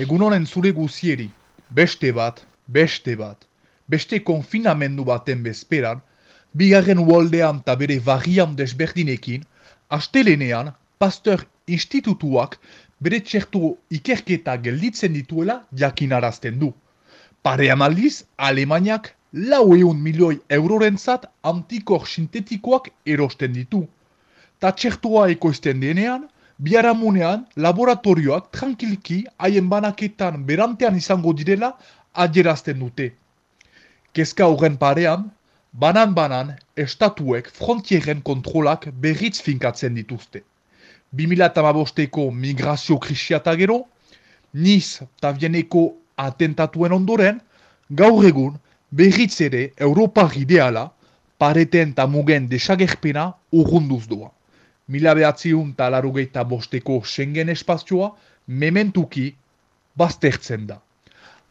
Egun honen zure guzieri, beste bat, beste bat, beste konfinamendu baten bezperan, bigarren uoldean eta bere varian desberdinekin, astelenean, Pasteur Institutuak bere txertu ikerketa gelditzen dituela jakinarazten du. Pare amaldiz, Alemaniak lau eun milioi eurorentzat antikor sintetikoak erosten ditu. Ta txertua ekoizten denean, biaramunean laboratorioak tranquilki haien banaketan berantean izango direla adierazten dute. Kezka horren parean, banan-banan estatuek frontieren kontrolak berriz finkatzen dituzte. 2008ko migrazio krisiata gero, niz tabieneko atentatuen ondoren, gaur egun berriz ere Europar ideala pareten eta mugen desagerpena urrunduz doa. Mila behatziun eta larugeita bosteko Schengen espazioa mementuki baztertzen da.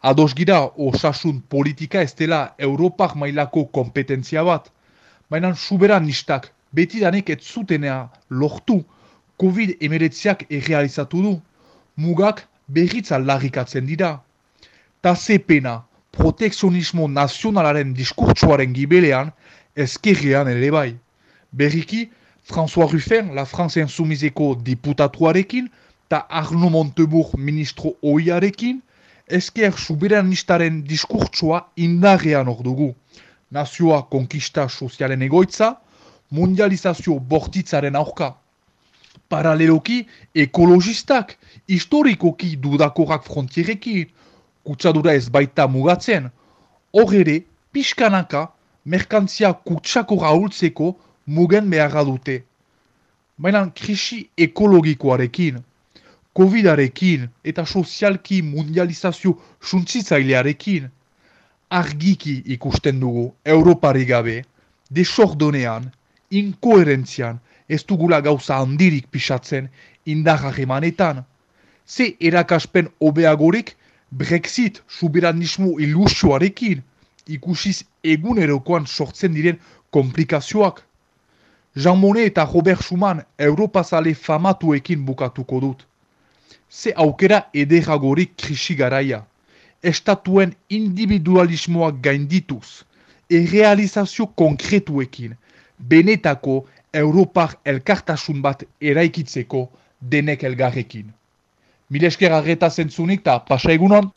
Ados gira osasun politika ez dela Europar mailako kompetentzia bat, baina suberanistak betidanek ez zutenea lortu COVID-19ak errealizatu du, mugak berritza larrikatzen dira. Ta zepena, protekzionismo nazionalaren diskurtsuaren gibelean, ezkerrean ere bai. Berriki, François Ruffin, la France Insumizeko diputatuarekin, ta Arno Montebourg ministro oiarekin, ezker suberanistaren diskurtsua indarrean hor dugu. Nazioa konkista sozialen egoitza, mundializazio bortitzaren aurka paraleloki ekologistak, historikoki dudakorak frontierekin, kutsadura ez baita mugatzen, hor ere, pixkanaka, merkantzia kutsako raultzeko mugen beharra dute. Baina krisi ekologikoarekin, Covidarekin eta sozialki mundializazio suntsitzailearekin, argiki ikusten dugu Europari gabe, desordonean, inkoherentzian, ez dugula gauza handirik pisatzen indarra emanetan. Ze erakaspen obeagorik Brexit subiranismo ilusioarekin ikusiz egunerokoan sortzen diren komplikazioak. Jean Monnet eta Robert Schumann Europazale famatuekin bukatuko dut. Ze aukera ederagorik krisi garaia. Estatuen individualismoak gaindituz, errealizazio konkretuekin, benetako Europar elkartasun bat eraikitzeko denek elgarrekin. Milesker arreta zentzunik eta pasa egunon!